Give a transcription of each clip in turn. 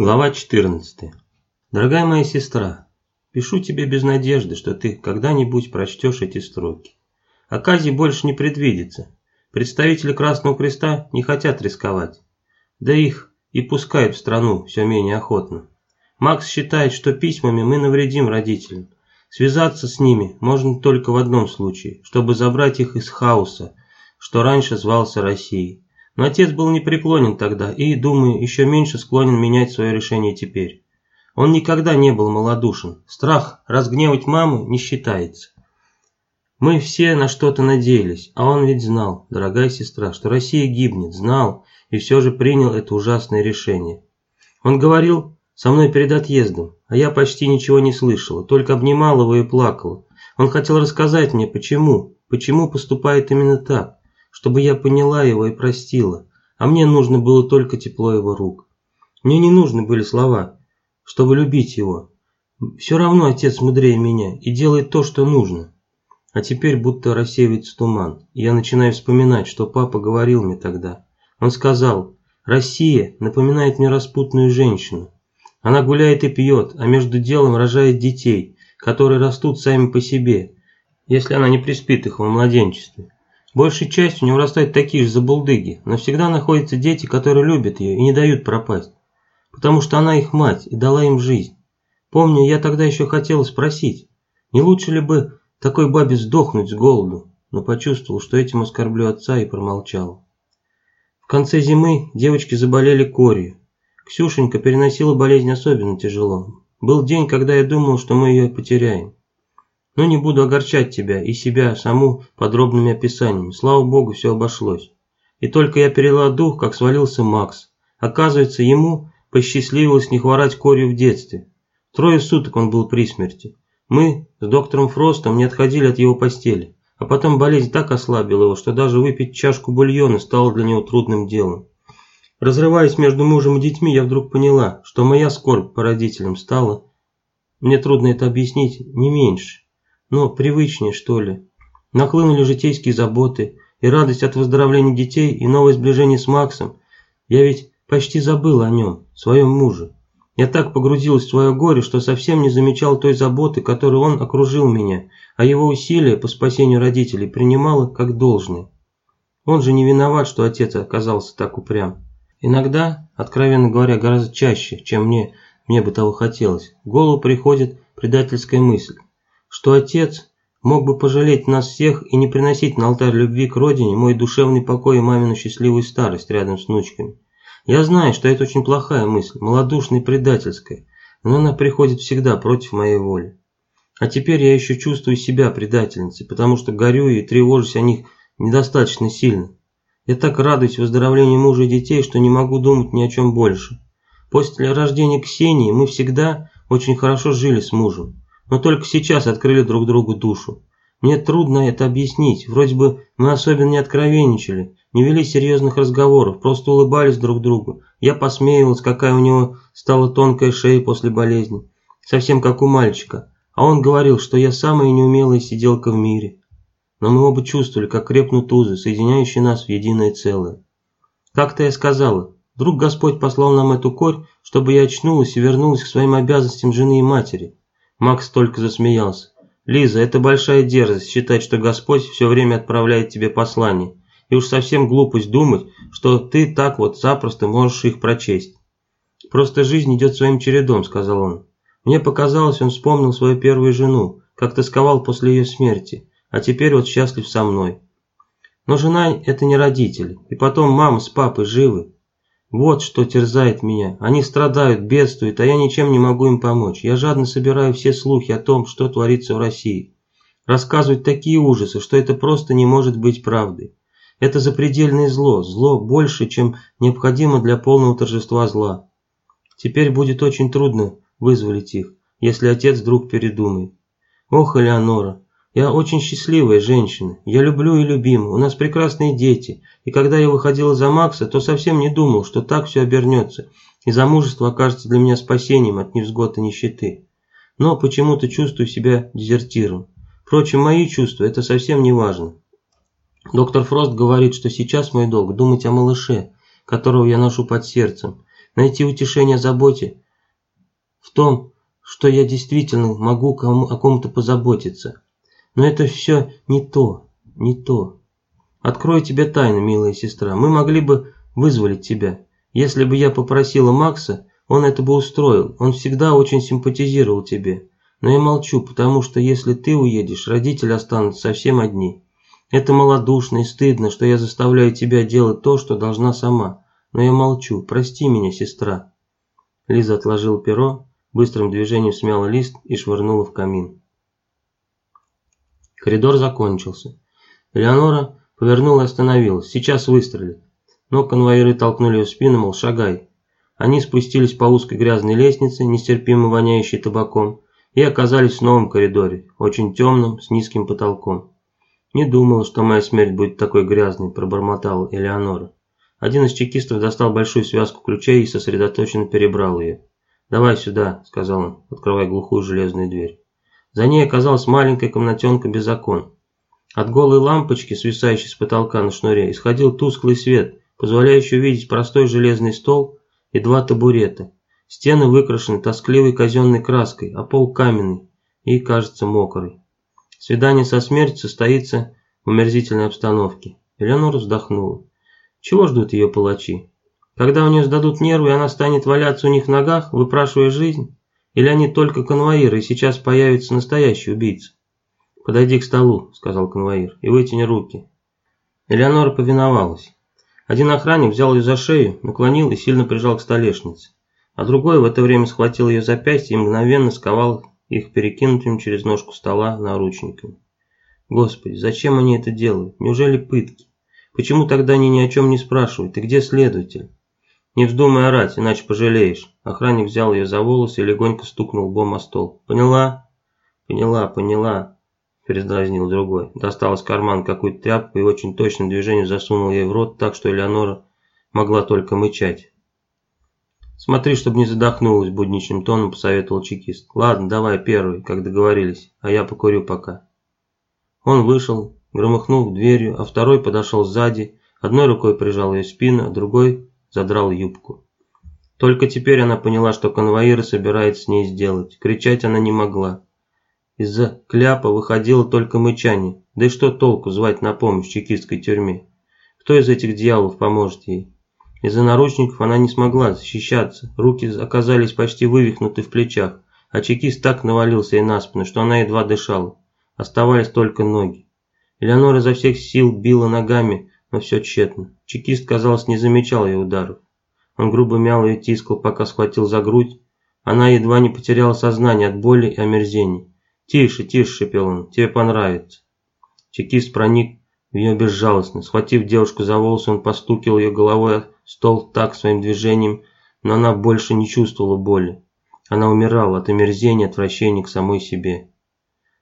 Глава 14. Дорогая моя сестра, пишу тебе без надежды, что ты когда-нибудь прочтешь эти строки. Оказий больше не предвидится. Представители Красного Креста не хотят рисковать. Да их и пускают в страну все менее охотно. Макс считает, что письмами мы навредим родителям. Связаться с ними можно только в одном случае, чтобы забрать их из хаоса, что раньше звался Россией. Но отец был непреклонен тогда и, думаю, еще меньше склонен менять свое решение теперь. Он никогда не был малодушен. Страх разгневать маму не считается. Мы все на что-то надеялись, а он ведь знал, дорогая сестра, что Россия гибнет, знал и все же принял это ужасное решение. Он говорил со мной перед отъездом, а я почти ничего не слышала, только обнимала его и плакала. Он хотел рассказать мне, почему, почему поступает именно так чтобы я поняла его и простила, а мне нужно было только тепло его рук. Мне не нужны были слова, чтобы любить его. Все равно отец мудрее меня и делает то, что нужно. А теперь будто рассеивается туман, и я начинаю вспоминать, что папа говорил мне тогда. Он сказал, Россия напоминает мне распутную женщину. Она гуляет и пьет, а между делом рожает детей, которые растут сами по себе, если она не приспит их во младенчестве. Большей частью него растают такие же забулдыги, но всегда находятся дети, которые любят ее и не дают пропасть. Потому что она их мать и дала им жизнь. Помню, я тогда еще хотела спросить, не лучше ли бы такой бабе сдохнуть с голоду, но почувствовал, что этим оскорблю отца и промолчал. В конце зимы девочки заболели корью. Ксюшенька переносила болезнь особенно тяжело. Был день, когда я думал, что мы ее потеряем. Но не буду огорчать тебя и себя саму подробными описаниями. Слава богу, все обошлось. И только я перела дух, как свалился Макс. Оказывается, ему посчастливилось не хворать корью в детстве. Трое суток он был при смерти. Мы с доктором Фростом не отходили от его постели. А потом болезнь так ослабила его, что даже выпить чашку бульона стало для него трудным делом. Разрываясь между мужем и детьми, я вдруг поняла, что моя скорбь по родителям стала, мне трудно это объяснить, не меньше но привычнее, что ли. Нахлынули житейские заботы, и радость от выздоровления детей, и новое сближение с Максом. Я ведь почти забыл о нем, своем муже. Я так погрузилась в свое горе, что совсем не замечал той заботы, которой он окружил меня, а его усилия по спасению родителей принимала как должное. Он же не виноват, что отец оказался так упрям. Иногда, откровенно говоря, гораздо чаще, чем мне, мне бы того хотелось, в голову приходит предательская мысль что отец мог бы пожалеть нас всех и не приносить на алтарь любви к родине мой душевный покой и мамину счастливую старость рядом с внучками. Я знаю, что это очень плохая мысль, малодушная и предательская, но она приходит всегда против моей воли. А теперь я еще чувствую себя предательницей, потому что горю и тревожусь о них недостаточно сильно. Я так радуюсь выздоровлению мужа и детей, что не могу думать ни о чем больше. После рождения Ксении мы всегда очень хорошо жили с мужем но только сейчас открыли друг другу душу. Мне трудно это объяснить, вроде бы мы особенно не откровенничали, не вели серьезных разговоров, просто улыбались друг другу. Я посмеивалась, какая у него стала тонкая шея после болезни, совсем как у мальчика, а он говорил, что я самая неумелая сиделка в мире. Но мы оба чувствовали, как крепнут узы, соединяющие нас в единое целое. Как-то я сказала, вдруг Господь послал нам эту корь, чтобы я очнулась и вернулась к своим обязанностям жены и матери. Макс только засмеялся. «Лиза, это большая дерзость считать, что Господь все время отправляет тебе послание. И уж совсем глупость думать, что ты так вот запросто можешь их прочесть. Просто жизнь идет своим чередом», — сказал он. Мне показалось, он вспомнил свою первую жену, как тосковал после ее смерти, а теперь вот счастлив со мной. Но жена – это не родители, и потом мама с папой живы, вот что терзает меня. Они страдают, бедствуют, а я ничем не могу им помочь. Я жадно собираю все слухи о том, что творится в России. Рассказывают такие ужасы, что это просто не может быть правдой. Это запредельное зло, зло больше, чем необходимо для полного торжества зла. Теперь будет очень трудно вызволить их, если отец вдруг передумает. Ох, Элеонора, я очень счастливая женщина. Я люблю и любима. У нас прекрасные дети. И когда я выходила за Макса, то совсем не думал, что так все обернется. И замужество окажется для меня спасением от невзгод и нищеты. Но почему-то чувствую себя дезертиром. Впрочем, мои чувства – это совсем не важно. Доктор Фрост говорит, что сейчас мой долг – думать о малыше, которого я ношу под сердцем. найти утешение заботе, в том, что я действительно могу кому, о ком-то позаботиться. Но это все не то, не то. Открою тебе тайну, милая сестра. Мы могли бы вызволить тебя. Если бы я попросила Макса, он это бы устроил. Он всегда очень симпатизировал тебе. Но я молчу, потому что если ты уедешь, родители останутся совсем одни. Это малодушно и стыдно, что я заставляю тебя делать то, что должна сама. Но я молчу. Прости меня, сестра. Лиза отложила перо, быстрым движением смяла лист и швырнула в камин. Коридор закончился. Элеонора повернула и остановилась. Сейчас выстрелит. Но конвоиры толкнули ее в спину, мол, шагай. Они спустились по узкой грязной лестнице, нестерпимо воняющей табаком, и оказались в новом коридоре, очень темном, с низким потолком. «Не думал, что моя смерть будет такой грязной», – пробормотала Элеонора. Один из чекистов достал большую связку ключей и сосредоточенно перебрал ее. «Давай сюда», – сказал он, открывая глухую железную дверь. За ней оказалась маленькая комнатенка без окон. От голой лампочки, свисающей с потолка на шнуре, исходил тусклый свет, позволяющий увидеть простой железный стол и два табурета. Стены выкрашены тоскливой казенной краской, а пол каменный и, кажется, мокрый. Свидание со смертью состоится в омерзительной обстановке. Элеонора вздохнула. Чего ждут ее палачи? Когда у нее сдадут нервы, и она станет валяться у них в ногах, выпрашивая жизнь? Или они только конвоиры, и сейчас появится настоящий убийца? «Подойди к столу», — сказал конвоир, — «и вытяни руки». Элеонора повиновалась. Один охранник взял ее за шею, наклонил и сильно прижал к столешнице, а другой в это время схватил ее запястье и мгновенно сковал их перекинутым через ножку стола наручниками. Господи, зачем они это делают? Неужели пытки? Почему тогда они ни о чем не спрашивают? И где следователь? Не вздумай орать, иначе пожалеешь. Охранник взял ее за волосы и легонько стукнул лбом о стол. Поняла? Поняла, поняла передразнил другой. Достал из кармана какую-то тряпку и очень точным движением засунул ей в рот так, что Элеонора могла только мычать. «Смотри, чтобы не задохнулась», – будничным тоном посоветовал чекист. «Ладно, давай первый, как договорились, а я покурю пока». Он вышел, громыхнул дверью, а второй подошел сзади, одной рукой прижал ее спину, а другой задрал юбку. Только теперь она поняла, что конвоиры собирается с ней сделать. Кричать она не могла. Из-за кляпа выходило только мычание. Да и что толку звать на помощь в чекистской тюрьме? Кто из этих дьяволов поможет ей? Из-за наручников она не смогла защищаться. Руки оказались почти вывихнуты в плечах, а чекист так навалился ей на спину, что она едва дышала. Оставались только ноги. Элеонора изо всех сил била ногами, но все тщетно. Чекист, казалось, не замечал ее ударов. Он грубо мял ее тискал, пока схватил за грудь. Она едва не потеряла сознание от боли и омерзений. «Тише, тише», – шепел он, – «тебе понравится». Чекист проник в нее безжалостно. Схватив девушку за волосы, он постукил ее головой о стол так своим движением, но она больше не чувствовала боли. Она умирала от омерзения, отвращения к самой себе.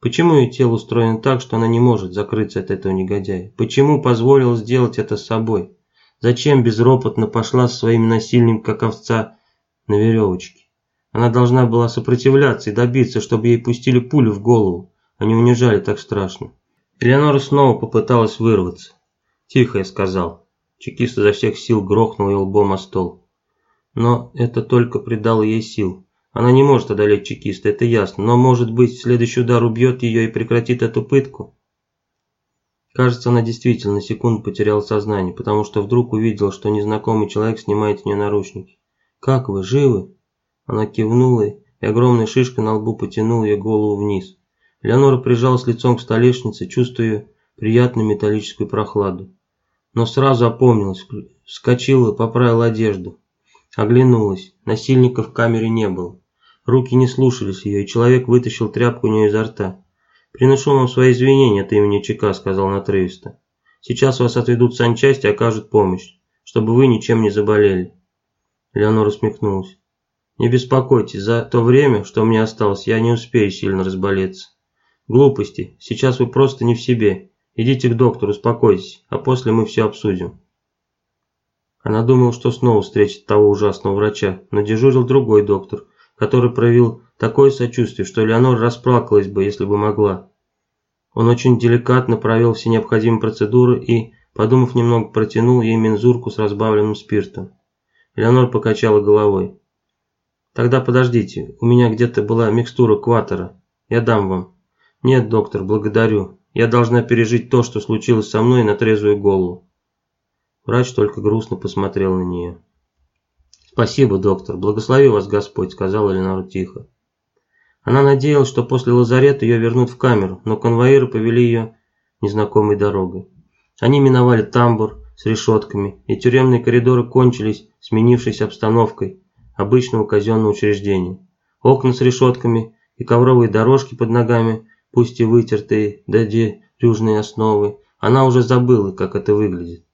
Почему ее тело устроено так, что она не может закрыться от этого негодяя? Почему позволила сделать это с собой? Зачем безропотно пошла со своим насильным, как овца, на веревочке? Она должна была сопротивляться и добиться, чтобы ей пустили пулю в голову, а не унижали так страшно. Элеонора снова попыталась вырваться. «Тихо», я сказал. Чекист изо всех сил грохнул ее лбом о стол. Но это только придало ей сил. Она не может одолеть чекиста, это ясно, но, может быть, следующий удар убьет ее и прекратит эту пытку? Кажется, она действительно на секунду потеряла сознание, потому что вдруг увидела, что незнакомый человек снимает с нее наручники. «Как вы, живы?» Она кивнула, и огромная шишка на лбу потянула ее голову вниз. Леонора прижалась лицом к столешнице, чувствуя приятную металлическую прохладу. Но сразу опомнилась, вскочила, поправила одежду. Оглянулась. Насильника в камере не было. Руки не слушались ее, и человек вытащил тряпку у нее изо рта. «Приношу вам свои извинения от имени ЧК», — сказал он отрывисто. «Сейчас вас отведут в санчасть и окажут помощь, чтобы вы ничем не заболели». Леонора усмехнулась. Не беспокойтесь, за то время, что мне осталось, я не успею сильно разболеться. Глупости, сейчас вы просто не в себе. Идите к доктору, успокойтесь, а после мы все обсудим. Она думала, что снова встретит того ужасного врача, но дежурил другой доктор, который проявил такое сочувствие, что Леонор расплакалась бы, если бы могла. Он очень деликатно провел все необходимые процедуры и, подумав немного, протянул ей мензурку с разбавленным спиртом. Элеонора покачала головой. Тогда подождите, у меня где-то была микстура кватера. Я дам вам. Нет, доктор, благодарю. Я должна пережить то, что случилось со мной на трезвую голову. Врач только грустно посмотрел на нее. «Спасибо, доктор. Благослови вас Господь», — сказала Ленора тихо. Она надеялась, что после лазарета ее вернут в камеру, но конвоиры повели ее незнакомой дорогой. Они миновали тамбур с решетками, и тюремные коридоры кончились сменившейся обстановкой обычного казенного учреждения. Окна с решетками и ковровые дорожки под ногами, пусть и вытертые до дерюжной основы, она уже забыла, как это выглядит.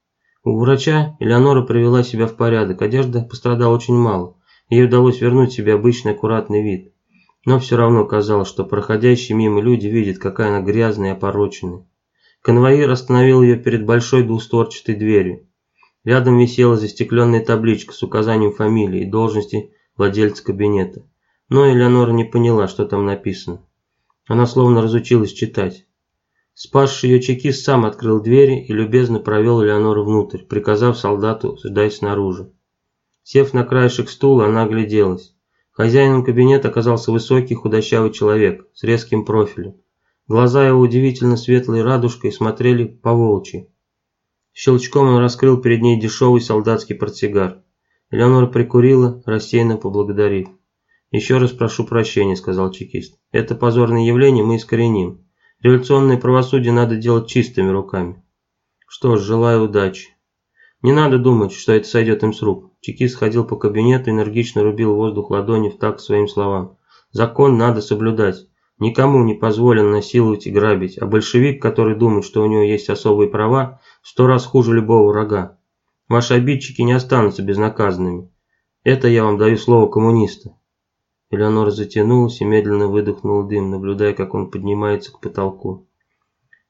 У врача Элеонора привела себя в порядок, одежда пострадала очень мало. Ей удалось вернуть себе обычный аккуратный вид. Но все равно казалось, что проходящие мимо люди видят, какая она грязная и опороченная. Конвоир остановил ее перед большой двустворчатой дверью. Рядом висела застекленная табличка с указанием фамилии и должности владельца кабинета. Но Элеонора не поняла, что там написано. Она словно разучилась читать. Спасший ее чекист сам открыл двери и любезно провел Элеонору внутрь, приказав солдату ждать снаружи. Сев на краешек стула, она огляделась. Хозяином кабинета оказался высокий худощавый человек с резким профилем. Глаза его удивительно светлой радужкой смотрели по-волчьи. Щелчком он раскрыл перед ней дешевый солдатский портсигар. Элеонора прикурила, рассеянно поблагодарив. «Еще раз прошу прощения», — сказал чекист. «Это позорное явление мы искореним. Революционное правосудие надо делать чистыми руками. Что ж, желаю удачи. Не надо думать, что это сойдет им с рук. Чекист ходил по кабинету, энергично рубил воздух ладони в такт своим словам. Закон надо соблюдать. Никому не позволено насиловать и грабить, а большевик, который думает, что у него есть особые права, сто раз хуже любого врага. Ваши обидчики не останутся безнаказанными. Это я вам даю слово коммуниста. Элеонора затянулась и медленно выдохнула дым, наблюдая, как он поднимается к потолку.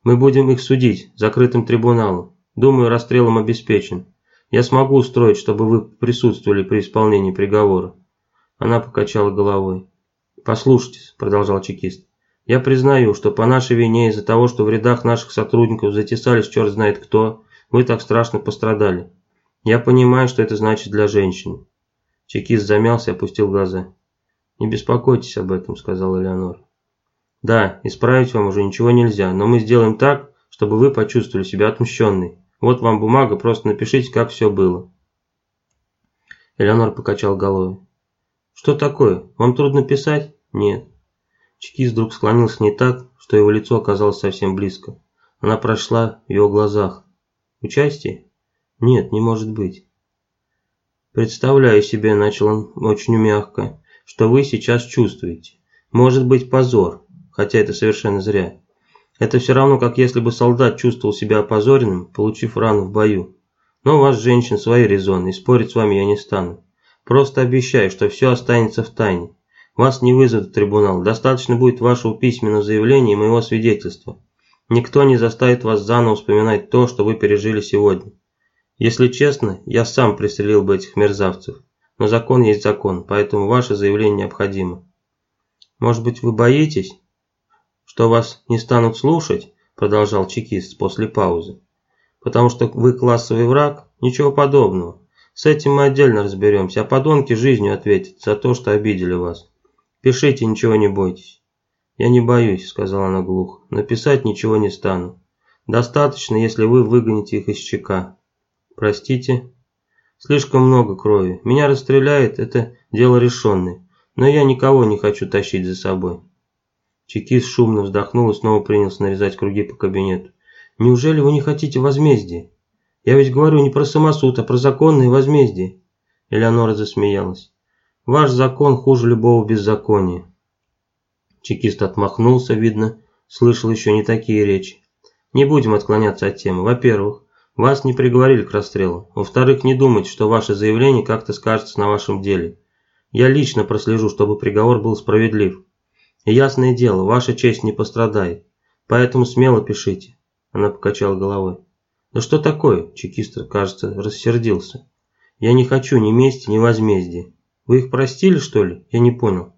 «Мы будем их судить, закрытым трибуналом. Думаю, расстрелом обеспечен. Я смогу устроить, чтобы вы присутствовали при исполнении приговора». Она покачала головой. «Послушайте», – продолжал чекист, – «я признаю, что по нашей вине из-за того, что в рядах наших сотрудников затесались черт знает кто, вы так страшно пострадали. Я понимаю, что это значит для женщины». Чекист замялся и опустил глаза. «Не беспокойтесь об этом», — сказал Элеонор. «Да, исправить вам уже ничего нельзя, но мы сделаем так, чтобы вы почувствовали себя отмщенной. Вот вам бумага, просто напишите, как все было». Элеонор покачал головой. «Что такое? Вам трудно писать?» «Нет». Чекист вдруг склонился не так, что его лицо оказалось совсем близко. Она прошла в его глазах. «Участие?» «Нет, не может быть». «Представляю себе», — начал он очень мягко, что вы сейчас чувствуете. Может быть позор, хотя это совершенно зря. Это все равно, как если бы солдат чувствовал себя опозоренным, получив рану в бою. Но у вас, женщин, свои резоны, и спорить с вами я не стану. Просто обещаю, что все останется в тайне. Вас не вызовут в трибунал, достаточно будет вашего письменного заявления и моего свидетельства. Никто не заставит вас заново вспоминать то, что вы пережили сегодня. Если честно, я сам пристрелил бы этих мерзавцев. Но закон есть закон, поэтому ваше заявление необходимо. Может быть, вы боитесь, что вас не станут слушать, продолжал чекист после паузы. Потому что вы классовый враг? Ничего подобного. С этим мы отдельно разберемся, а подонки жизнью ответят за то, что обидели вас. Пишите, ничего не бойтесь. Я не боюсь, сказала она глухо. Написать ничего не стану. Достаточно, если вы выгоните их из ЧК. Простите, Слишком много крови. Меня расстреляет, это дело решенное. Но я никого не хочу тащить за собой. Чекист шумно вздохнул и снова принялся нарезать круги по кабинету. Неужели вы не хотите возмездия? Я ведь говорю не про самосуд, а про законное возмездие. Элеонора засмеялась. Ваш закон хуже любого беззакония. Чекист отмахнулся, видно, слышал еще не такие речи. Не будем отклоняться от темы. Во-первых, вас не приговорили к расстрелу. Во-вторых, не думайте, что ваше заявление как-то скажется на вашем деле. Я лично прослежу, чтобы приговор был справедлив. И ясное дело, ваша честь не пострадает. Поэтому смело пишите. Она покачала головой. Да что такое? Чекист, кажется, рассердился. Я не хочу ни мести, ни возмездия. Вы их простили, что ли? Я не понял.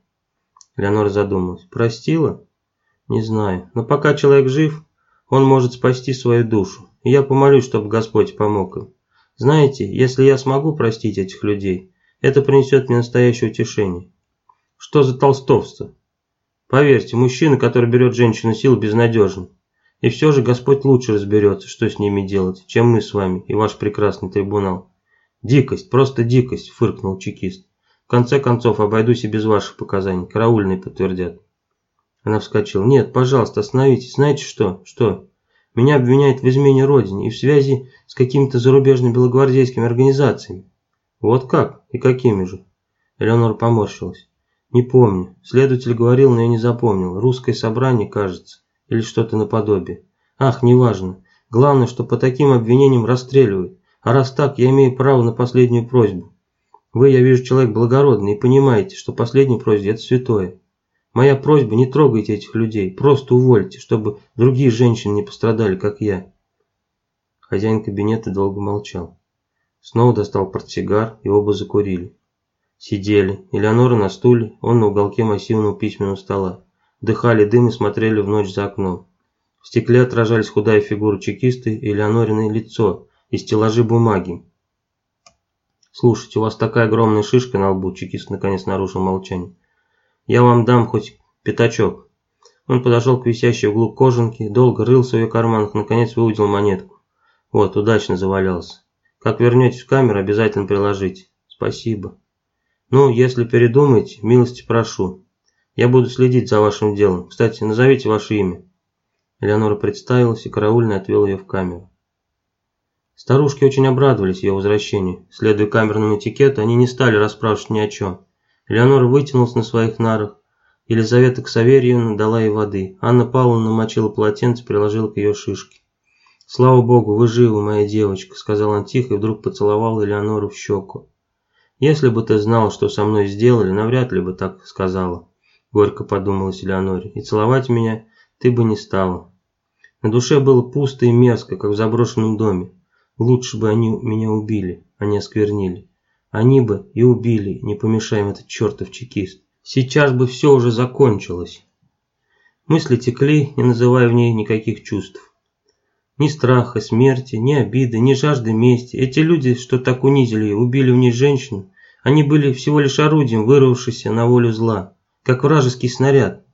Леонора задумалась. Простила? Не знаю. Но пока человек жив, он может спасти свою душу. И я помолюсь, чтобы Господь помог им. Знаете, если я смогу простить этих людей, это принесет мне настоящее утешение. Что за толстовство? Поверьте, мужчина, который берет женщину силу, безнадежен. И все же Господь лучше разберется, что с ними делать, чем мы с вами и ваш прекрасный трибунал. Дикость, просто дикость, фыркнул чекист. В конце концов, обойдусь и без ваших показаний, караульные подтвердят. Она вскочила. Нет, пожалуйста, остановитесь. Знаете что? Что? Меня обвиняют в измене родине и в связи с какими-то зарубежными белогвардейскими организациями. Вот как? И какими же? Элеонора поморщилась. Не помню. Следователь говорил, но я не запомнил. Русское собрание, кажется. Или что-то наподобие. Ах, неважно. Главное, что по таким обвинениям расстреливают. А раз так, я имею право на последнюю просьбу. Вы, я вижу, человек благородный и понимаете, что последняя просьба – это святое. Моя просьба – не трогайте этих людей, просто увольте, чтобы другие женщины не пострадали, как я. Хозяин кабинета долго молчал. Снова достал портсигар, и оба закурили. Сидели. Элеонора на стуле, он на уголке массивного письменного стола. Дыхали дым и смотрели в ночь за окном. В стекле отражались худая фигура чекиста и Элеонориное лицо и стеллажи бумаги. «Слушайте, у вас такая огромная шишка на лбу», чекист наконец нарушил молчание. «Я вам дам хоть пятачок». Он подошел к висящей углу кожанке, долго рылся в ее карманах, наконец выудил монетку. Вот, удачно завалялся. Как вернетесь в камеру, обязательно приложите. Спасибо. Ну, если передумаете, милости прошу. Я буду следить за вашим делом. Кстати, назовите ваше имя. Элеонора представилась, и караульный отвел ее в камеру. Старушки очень обрадовались ее возвращению. Следуя камерному этикету, они не стали расспрашивать ни о чем. Элеонора вытянулась на своих нарах. Елизавета Ксаверьевна дала ей воды. Анна Павловна намочила полотенце, приложила к ее шишке. «Слава Богу, вы живы, моя девочка», — сказал он тихо и вдруг поцеловал Элеонору в щеку. «Если бы ты знал, что со мной сделали, навряд ли бы так сказала», – горько подумала Элеоноре, – «и целовать меня ты бы не стала». На душе было пусто и мерзко, как в заброшенном доме. Лучше бы они меня убили, а не осквернили. Они бы и убили, не помешаем этот чертов чекист. Сейчас бы все уже закончилось. Мысли текли, не называя в ней никаких чувств. Ни страха, смерти, ни обиды, ни жажды мести. Эти люди, что так унизили и убили в ней женщину, они были всего лишь орудием, вырвавшимся на волю зла, как вражеский снаряд.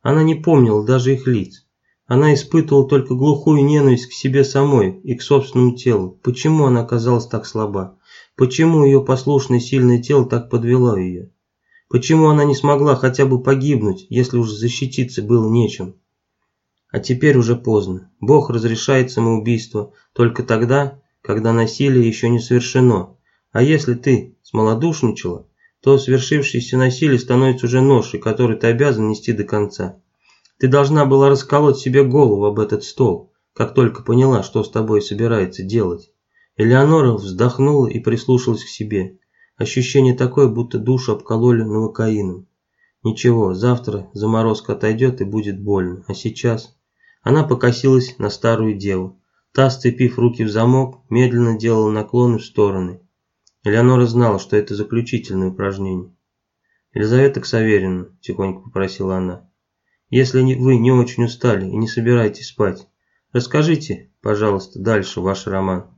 Она не помнила даже их лиц. Она испытывала только глухую ненависть к себе самой и к собственному телу. Почему она оказалась так слаба? Почему ее послушное сильное тело так подвело ее? Почему она не смогла хотя бы погибнуть, если уж защититься было нечем? А теперь уже поздно. Бог разрешает самоубийство только тогда, когда насилие еще не совершено. А если ты смолодушничала, то свершившееся насилие становится уже ношей, который ты обязан нести до конца. Ты должна была расколоть себе голову об этот стол, как только поняла, что с тобой собирается делать. Элеонора вздохнула и прислушалась к себе. Ощущение такое, будто душу обкололи новокаином. Ничего, завтра заморозка отойдет и будет больно, а сейчас... Она покосилась на старую деву. Та, сцепив руки в замок, медленно делала наклоны в стороны. Элеонора знала, что это заключительное упражнение. «Елизавета Ксаверина», – тихонько попросила она, – «если вы не очень устали и не собираетесь спать, расскажите, пожалуйста, дальше ваш роман».